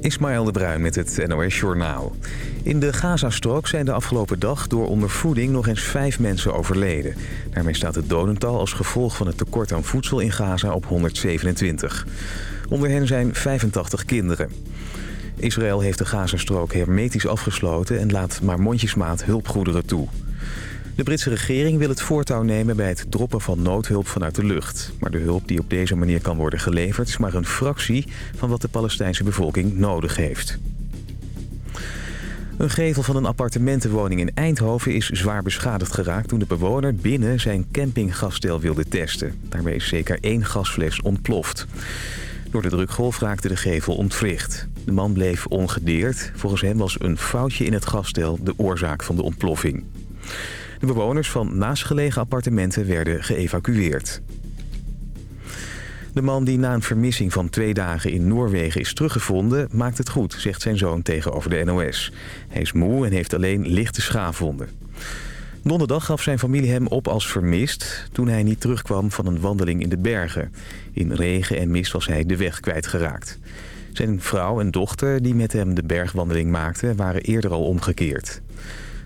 Ismaël de Bruin met het NOS Journaal. In de Gazastrook zijn de afgelopen dag door ondervoeding nog eens vijf mensen overleden. Daarmee staat het dodental als gevolg van het tekort aan voedsel in Gaza op 127. Onder hen zijn 85 kinderen. Israël heeft de Gazastrook hermetisch afgesloten en laat maar mondjesmaat hulpgoederen toe. De Britse regering wil het voortouw nemen bij het droppen van noodhulp vanuit de lucht. Maar de hulp die op deze manier kan worden geleverd... is maar een fractie van wat de Palestijnse bevolking nodig heeft. Een gevel van een appartementenwoning in Eindhoven is zwaar beschadigd geraakt... toen de bewoner binnen zijn campinggasstel wilde testen. Daarbij is zeker één gasfles ontploft. Door de drukgolf raakte de gevel ontwricht. De man bleef ongedeerd. Volgens hem was een foutje in het gasstel de oorzaak van de ontploffing. De bewoners van naastgelegen appartementen werden geëvacueerd. De man die na een vermissing van twee dagen in Noorwegen is teruggevonden... maakt het goed, zegt zijn zoon tegenover de NOS. Hij is moe en heeft alleen lichte schaafwonden. Donderdag gaf zijn familie hem op als vermist... toen hij niet terugkwam van een wandeling in de bergen. In regen en mist was hij de weg kwijtgeraakt. Zijn vrouw en dochter die met hem de bergwandeling maakten... waren eerder al omgekeerd.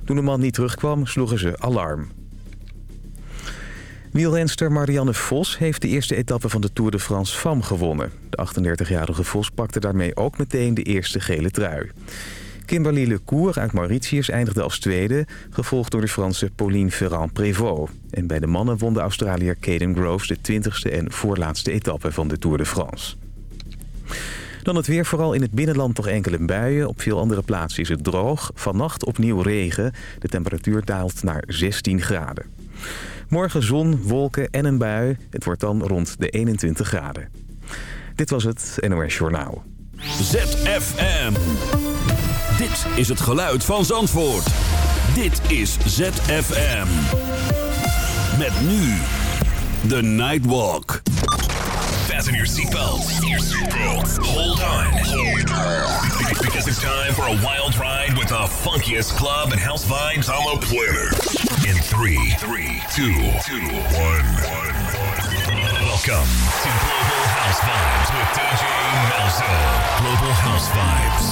Toen de man niet terugkwam, sloegen ze alarm. Wielrenster Marianne Vos heeft de eerste etappe van de Tour de France FAM gewonnen. De 38-jarige Vos pakte daarmee ook meteen de eerste gele trui. Kimberly Lecour uit Mauritius eindigde als tweede... gevolgd door de Franse Pauline Ferrand-Prévot. En bij de mannen won de Australiër Caden Groves de 20ste en voorlaatste etappe van de Tour de France. Dan het weer, vooral in het binnenland toch enkele buien. Op veel andere plaatsen is het droog. Vannacht opnieuw regen. De temperatuur daalt naar 16 graden. Morgen zon, wolken en een bui. Het wordt dan rond de 21 graden. Dit was het NOS Journaal. ZFM. Dit is het geluid van Zandvoort. Dit is ZFM. Met nu The Nightwalk. Fasten your seatbelts. Hold on. Hold on. Because it's time for a wild ride with the funkiest club and house vibes on the planet. In three, three, two, two, one, one. Welcome to Global House Vibes with DJ Malzo. Global House Vibes.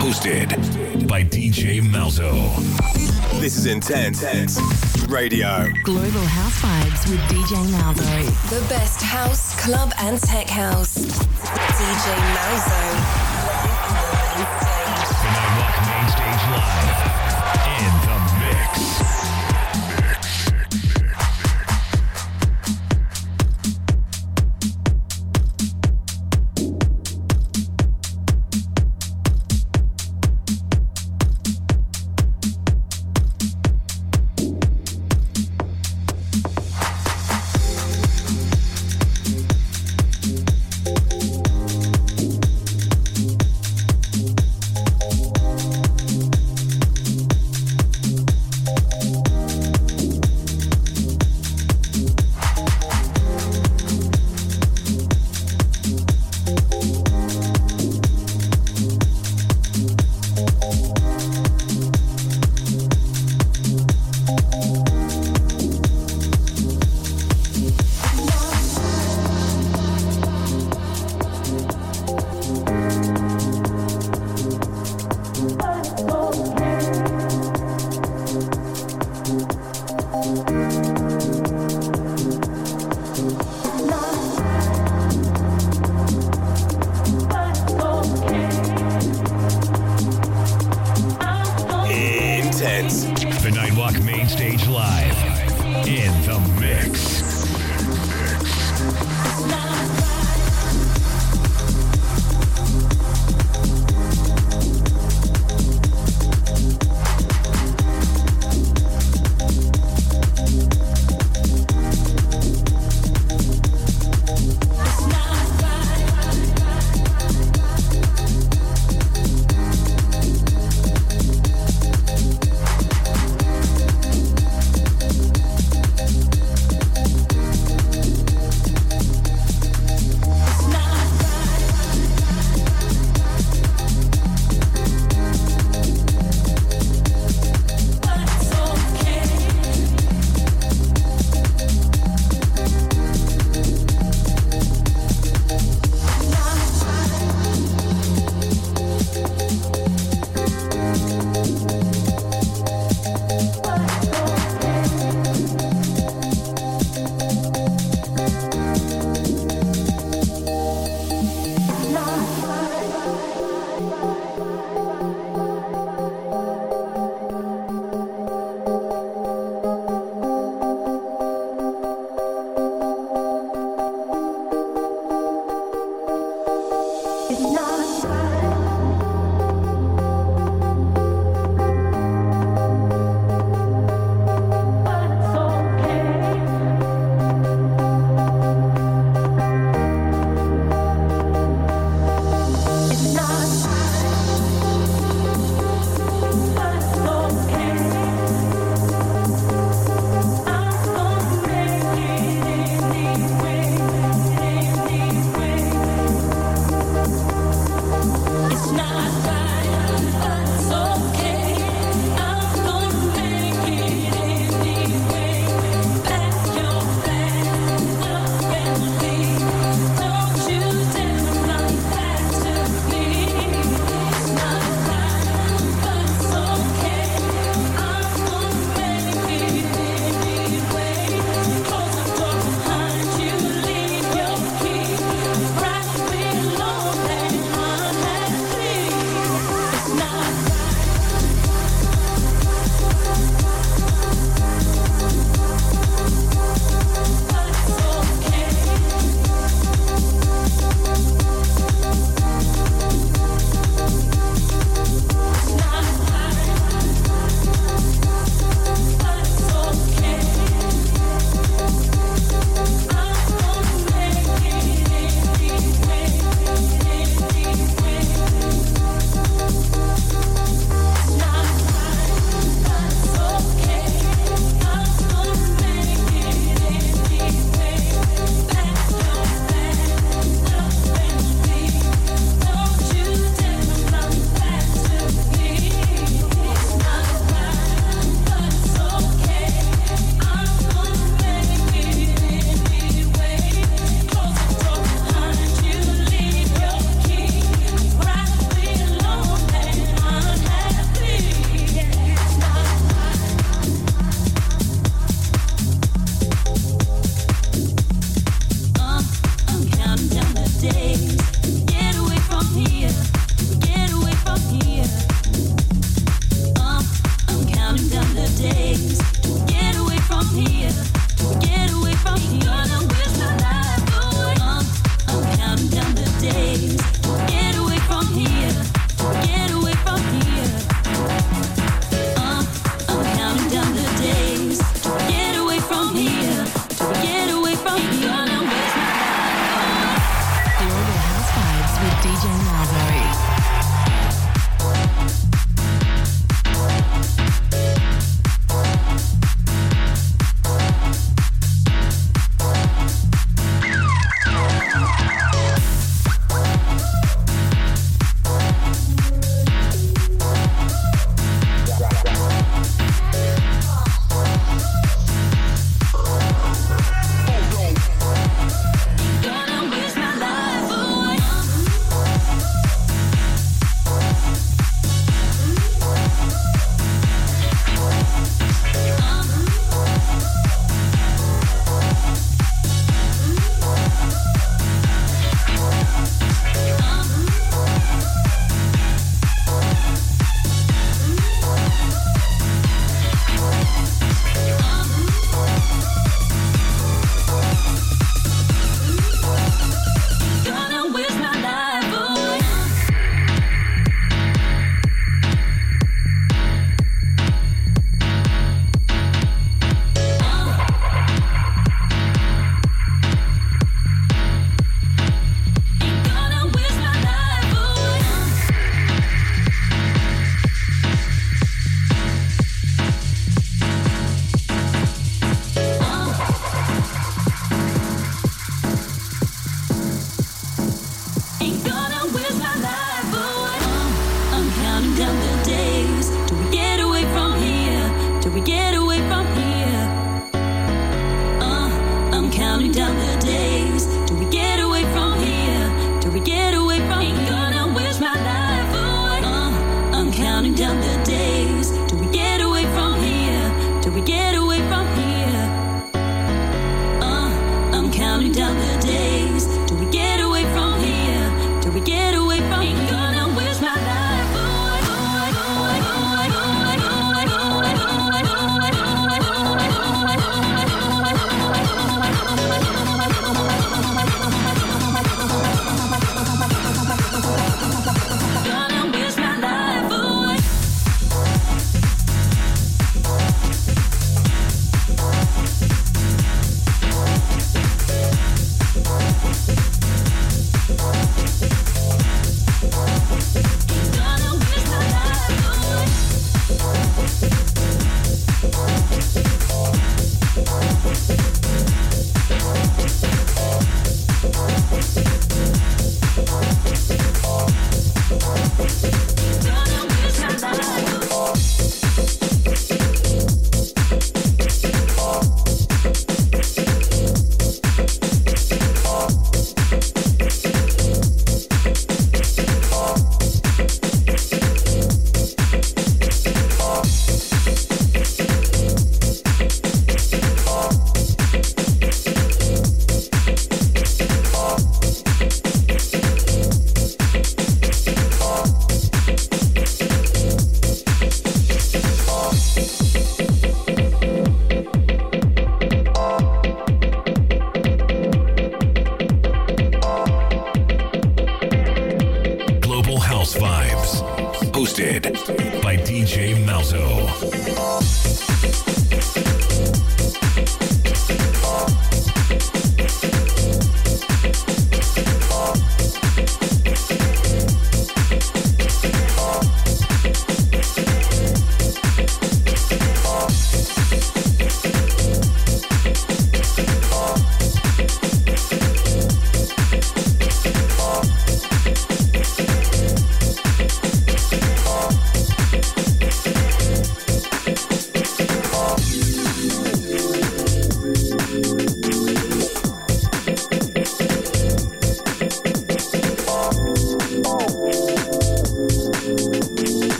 Hosted by DJ Malzo. This is Intense Radio. Global House Vibes with DJ Malzo. The best house, club, and tech house. DJ Malzo. The Nightwalk Main Stage Live. In the mix.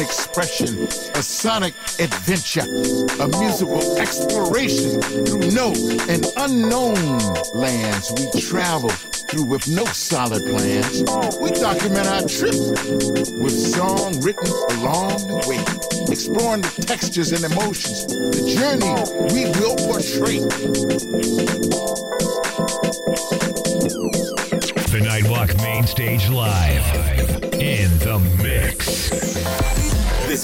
Expression, a sonic adventure, a musical exploration through no and unknown lands we travel through with no solid plans. We document our trip with song written along the way, exploring the textures and emotions, the journey we will portray. The Nightwalk Main Stage Live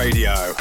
Radio.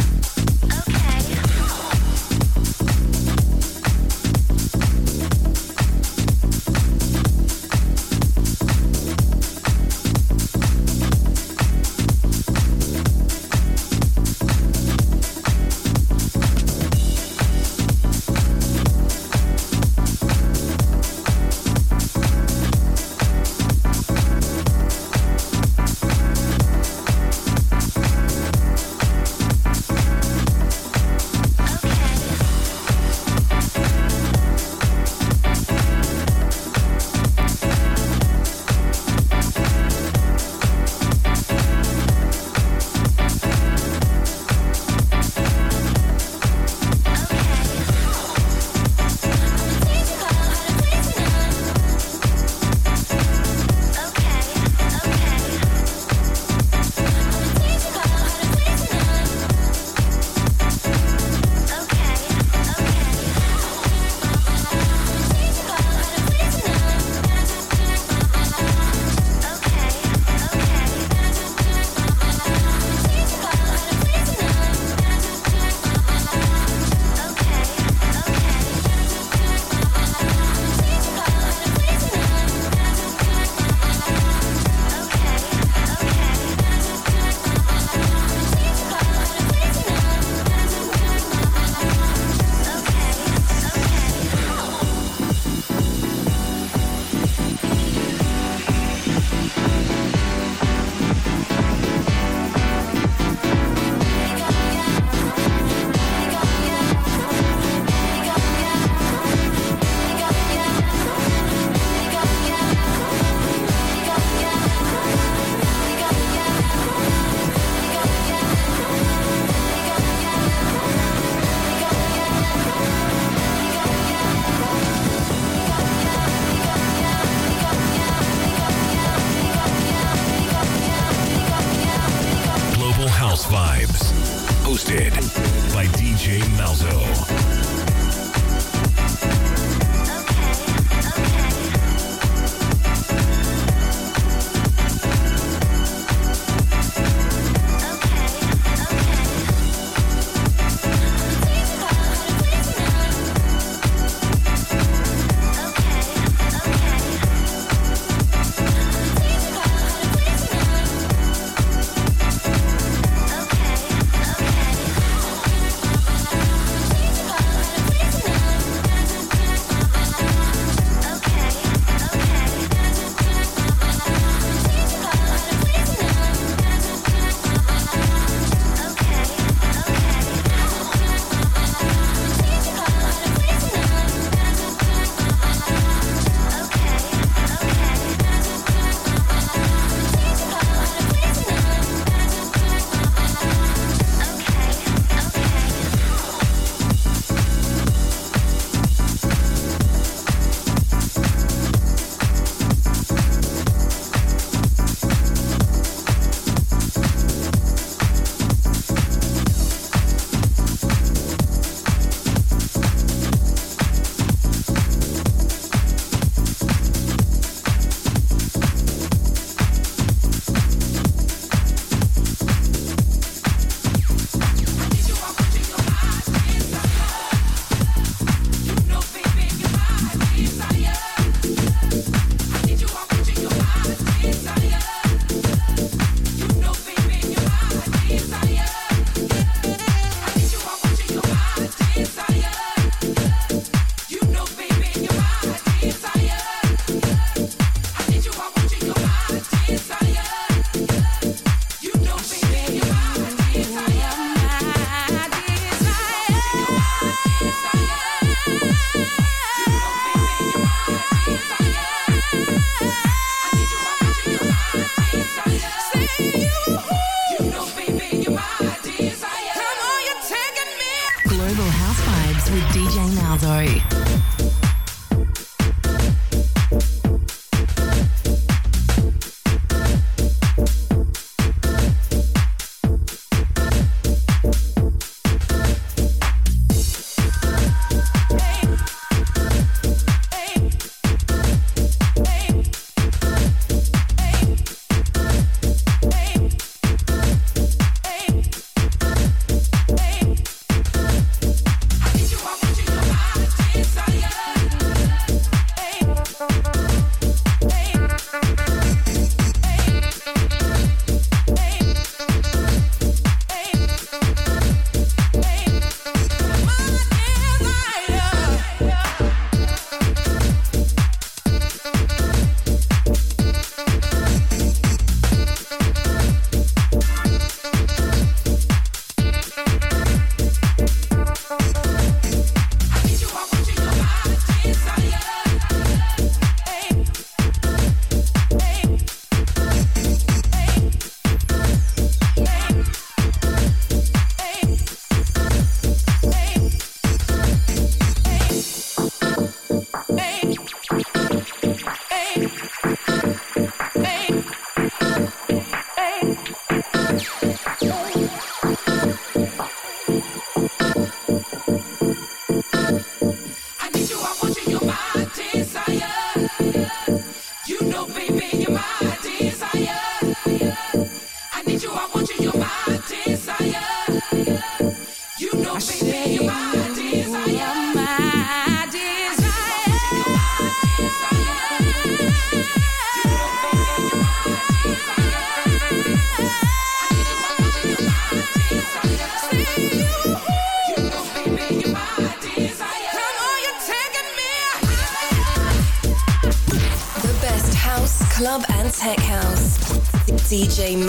DJ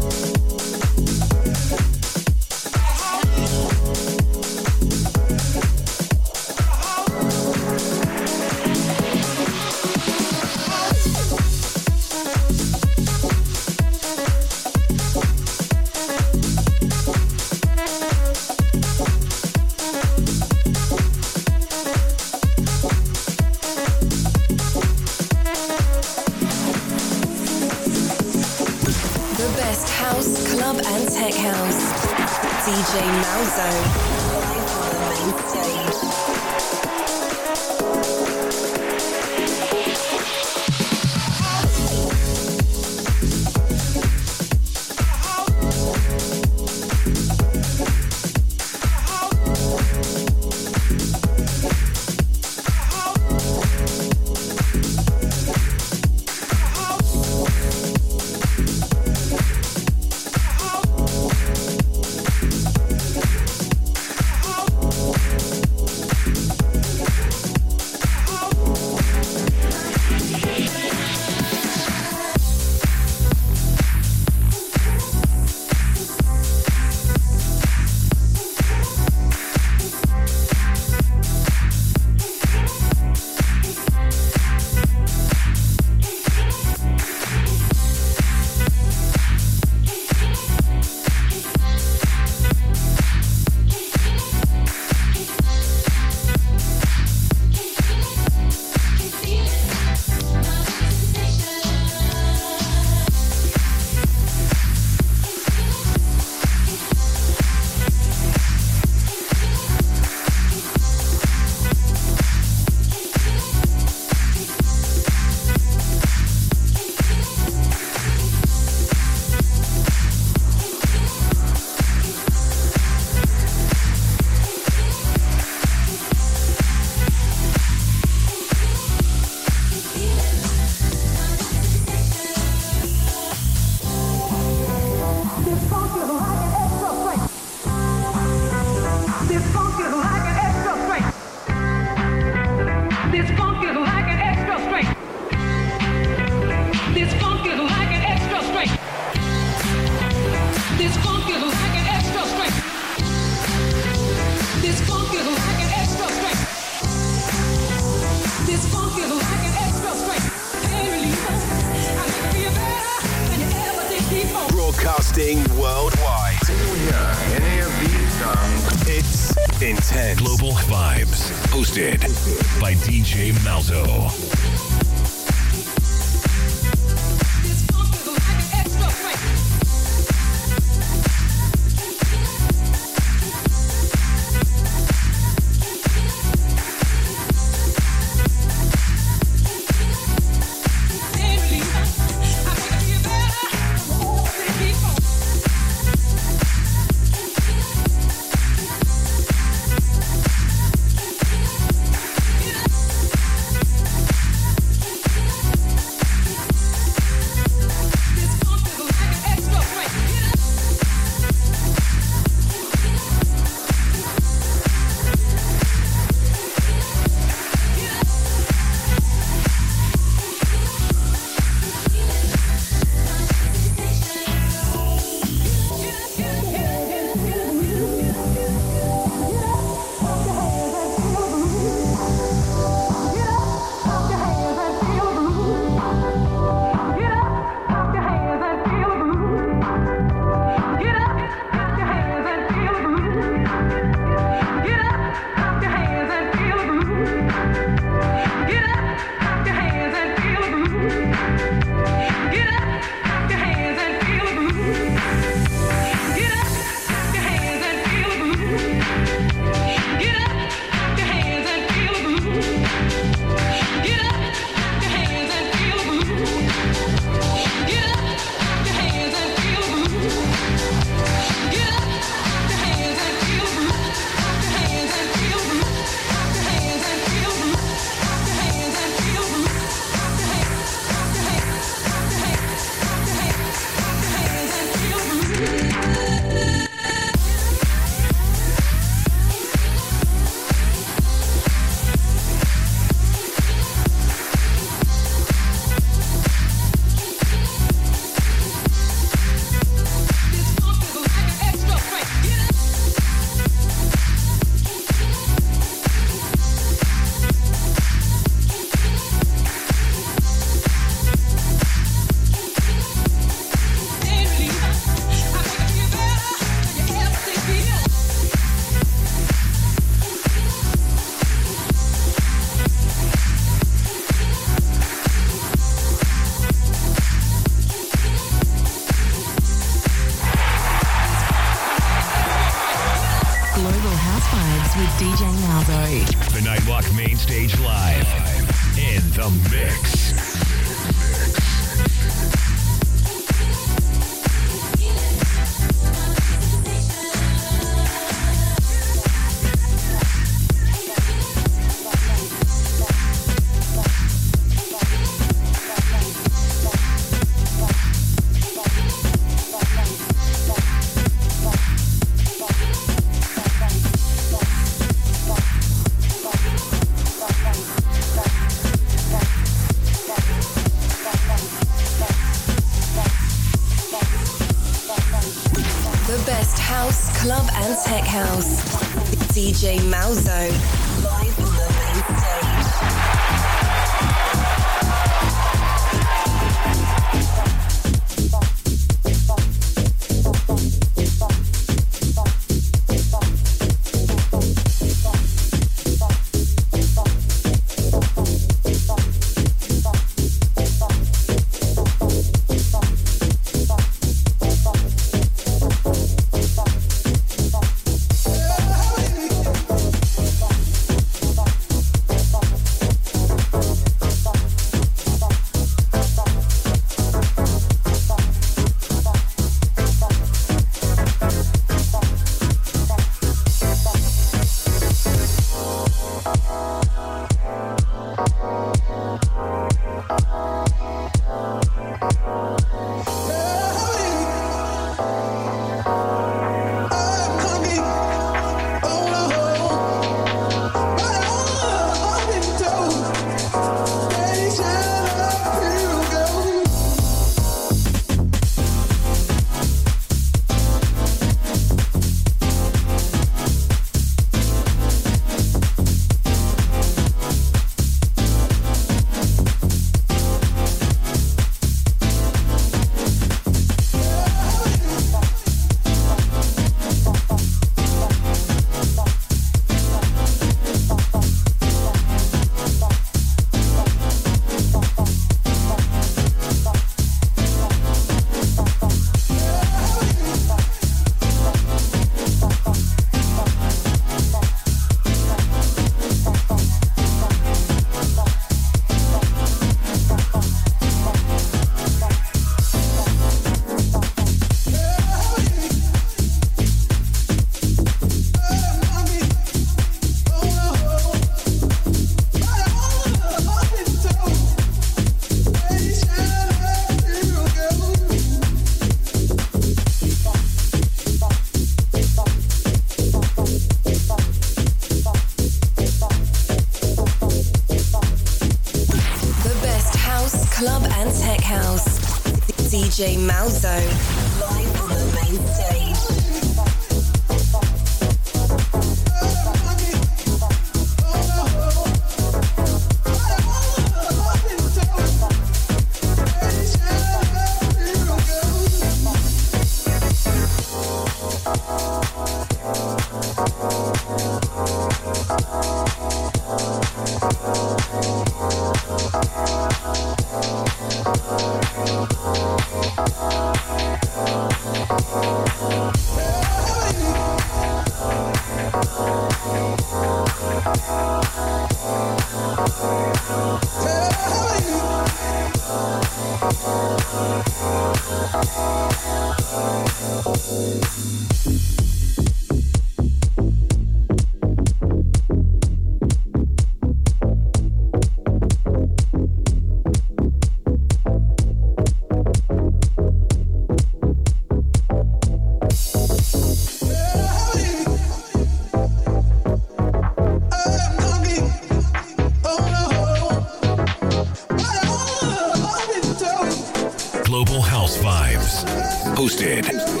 Hosted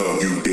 You.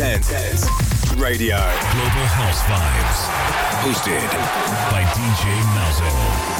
Is Intense Radio. Global House Vibes. Hosted by DJ Malzo.